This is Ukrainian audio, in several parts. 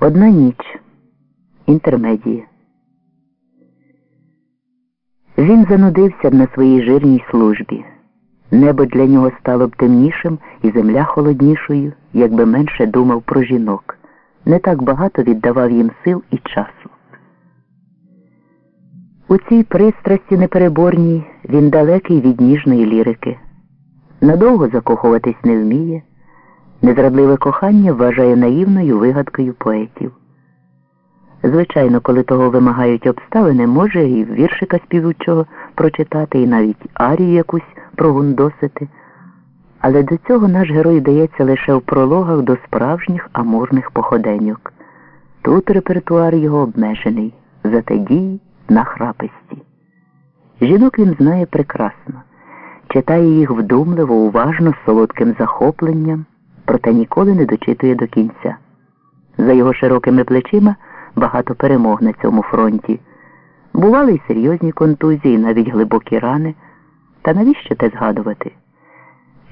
Одна ніч. Інтермедія. Він занудився б на своїй жирній службі. Небо для нього стало б темнішим і земля холоднішою, якби менше думав про жінок. Не так багато віддавав їм сил і часу. У цій пристрасті непереборній він далекий від ніжної лірики. Надовго закохуватись не вміє, незрадливе кохання вважає наївною вигадкою поетів. Звичайно, коли того вимагають обставини, може і віршика співучого прочитати, і навіть арію якусь прогундосити. Але до цього наш герой дається лише в прологах до справжніх амурних походеньок. Тут репертуар його обмежений, зате дії на храписті. Жінок він знає прекрасно, читає їх вдумливо, уважно, з солодким захопленням, проте ніколи не дочитує до кінця. За його широкими плечима багато перемог на цьому фронті. Бували й серйозні контузії, навіть глибокі рани. Та навіщо те згадувати?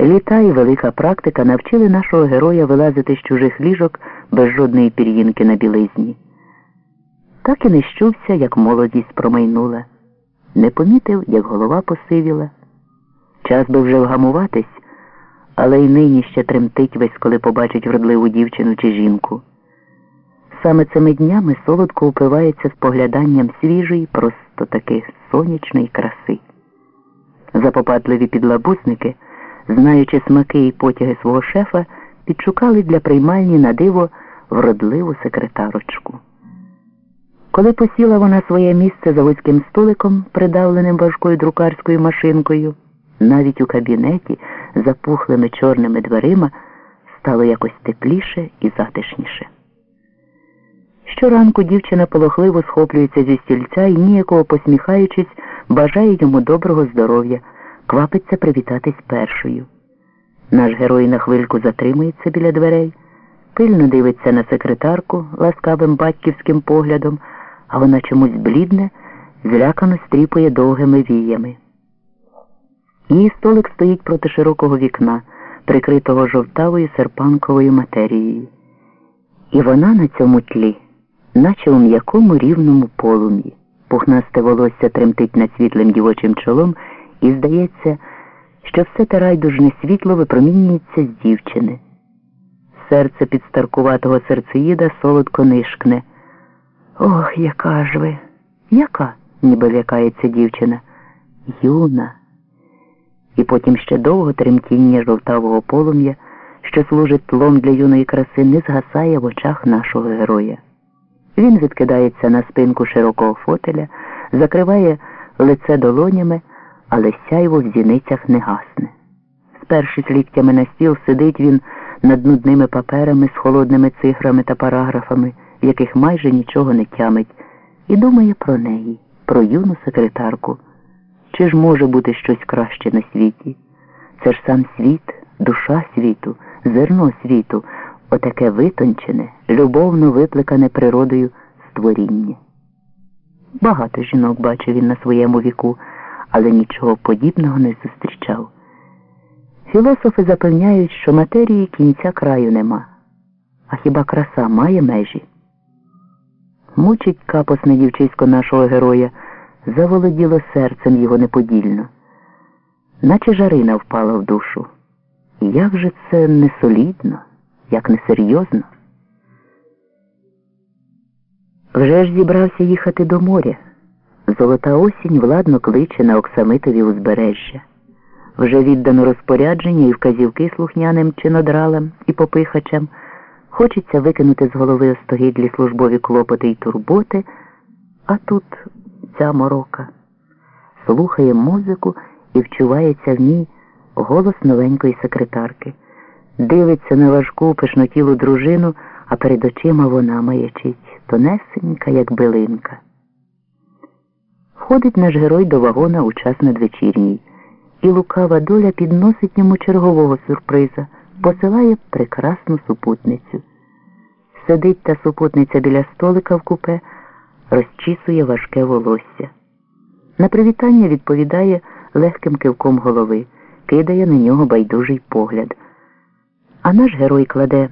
Літа і велика практика навчили нашого героя вилазити з чужих ліжок без жодної пір'їнки на білизні. Так і не щувся, як молодість промайнула. Не помітив, як голова посивіла. Час би вже вгамуватись, але й нині ще тремтить весь, коли побачить вродливу дівчину чи жінку. Саме цими днями солодко упивається спогляданням свіжої, просто таки сонячної краси. Запопадливі підлабусники, знаючи смаки і потяги свого шефа, підшукали для приймальні на диво вродливу секретарочку. Коли посіла вона своє місце за вузьким столиком, придавленим важкою друкарською машинкою, навіть у кабінеті, запухлими чорними дверима, стало якось тепліше і затишніше. Щоранку дівчина полохливо схоплюється зі стільця і, ніякого посміхаючись, бажає йому доброго здоров'я, квапиться привітатись першою. Наш герой на хвильку затримується біля дверей, пильно дивиться на секретарку ласкавим батьківським поглядом, а вона чомусь блідне, злякано стріпує довгими віями. Її столик стоїть проти широкого вікна, прикритого жовтавою серпанковою матерією. І вона на цьому тлі наче у м'якому рівному полум'ї. Пухнасте волосся тремтить над світлим дівочим чолом, і здається, що все те райдужне світло випромінюється з дівчини. Серце підстаркуватого серцеїда солодко нишкне. Ох, яка ж ви, яка? ніби лякається дівчина. Юна. І потім ще довго тремтіння жовтавого полум'я, що служить тлом для юної краси, не згасає в очах нашого героя. Він відкидається на спинку широкого фотеля, закриває лице долонями, але сяйво в зіницях не гасне. Спершись ліктями на стіл, сидить він над нудними паперами з холодними цифрами та параграфами, в яких майже нічого не тямить, і думає про неї, про юну секретарку. Чи ж може бути щось краще на світі? Це ж сам світ, душа світу, зерно світу отаке витончене, любовно виплекане природою створіння. Багато жінок бачив він на своєму віку, але нічого подібного не зустрічав. Філософи запевняють, що матерії кінця краю нема, а хіба краса має межі? Мучить капосне дівчисько нашого героя, заволоділо серцем його неподільно, наче жарина впала в душу. Як же це несолідно? як несерйозно. Вже ж зібрався їхати до моря. Золота осінь владно кличе на оксамитові узбережжя. Вже віддано розпорядження і вказівки слухняним чинодралам і попихачам. Хочеться викинути з голови остогідлі службові клопоти й турботи, а тут ця морока. Слухає музику і вчувається в ній голос новенької секретарки. Дивиться на важку пишнотілу дружину, а перед очима вона маячить, тонесенька, як билинка. Входить наш герой до вагона у час надвечірній, і лукава доля підносить йому чергового сюрприза, посилає прекрасну супутницю. Сидить та супутниця біля столика в купе, розчісує важке волосся. На привітання відповідає легким кивком голови, кидає на нього байдужий погляд. А наш герой кладе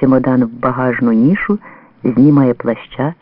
чемодан в багажну нішу знімає плаща,